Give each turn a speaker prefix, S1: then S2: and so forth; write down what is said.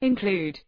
S1: include